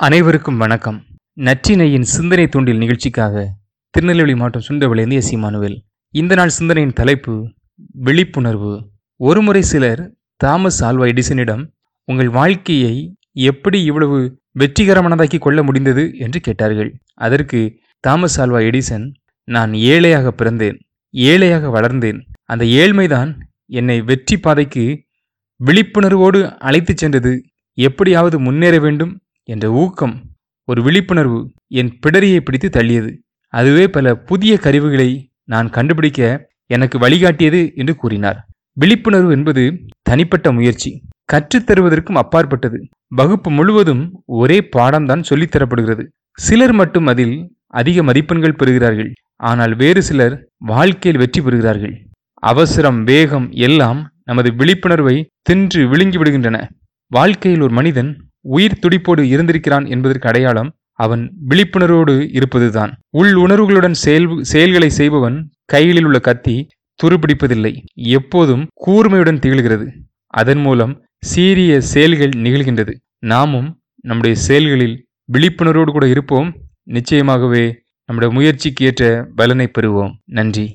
அனைவருக்கும் வணக்கம். நற்றினையின் சிந்தனை தூண்டில் நிகழ்ச்சிக்காக திருநெல்வேலி மாவட்டம் சுண்டவளிலிருந்து எஸ் இமானுவேல் இந்த நாள் சிந்தனையின் தலைப்பு விழிப்புணர்வு. ஒருமுறை சிலர் தாமஸ் ஆல்வா எடிசனிடம் உங்கள் வாழ்க்கையை எப்படி இவ்வளவு வெற்றிகரமானதாக்கி கொள்ள முடிந்தது? என்று கேட்டார்கள். அதற்கு தாமஸ் ஆல்வா எடிசன் நான் ஏழையாக பிறந்தேன் ஏழையாக வளர்ந்தேன். அந்த ஏழ்மைதான் என்னை வெற்றி பாதைக்கு விழிப்புணர்வோடு அழைத்துச் சென்றது. எப்படியாவது முன்னேற வேண்டும் என்ற ஊக்கம் ஒரு விழிப்புணர்வு என் பிடரியை பிடித்து தள்ளியது. அதுவே பல புதிய கருவிகளை நான் கண்டுபிடிக்க எனக்கு வழிகாட்டியது என்று கூறினார். விழிப்புணர்வு என்பது தனிப்பட்ட முயற்சி கற்றுத்தருவதற்கும் அப்பாற்பட்டது. வகுப்பு முழுவதும் ஒரே பாடம்தான் சொல்லித்தரப்படுகிறது சிலர் மட்டும் அதில் அதிக மதிப்பெண்கள் பெறுகிறார்கள் ஆனால் வேறு சிலர் வாழ்க்கையில் வெற்றி பெறுகிறார்கள். அவசரம் வேகம் எல்லாம் நமது விழிப்புணர்வை தின்று விழுங்கி விடுகின்றன. வாழ்க்கையில் ஒரு மனிதன் உயிர் துடிப்போடு இருந்திருக்கிறான் என்பதற்கு அடையாளம் அவன் விழிப்புணர்வோடு இருப்பதுதான். உள் உணர்வுகளுடன் செயல் செயல்களை செய்பவன் கைகளில் உள்ள கத்தி துருப்பிடிப்பதில்லை. எப்போதும் கூர்மையுடன் திகழ்கிறது. அதன் மூலம் சீரிய செயல்கள் நிகழ்கின்றது. நாமும் நம்முடைய செயல்களில் விழிப்புணர்வோடு கூட இருப்போம். நிச்சயமாகவே நம்முடைய முயற்சிக்கு ஏற்ற பலனை பெறுவோம். நன்றி.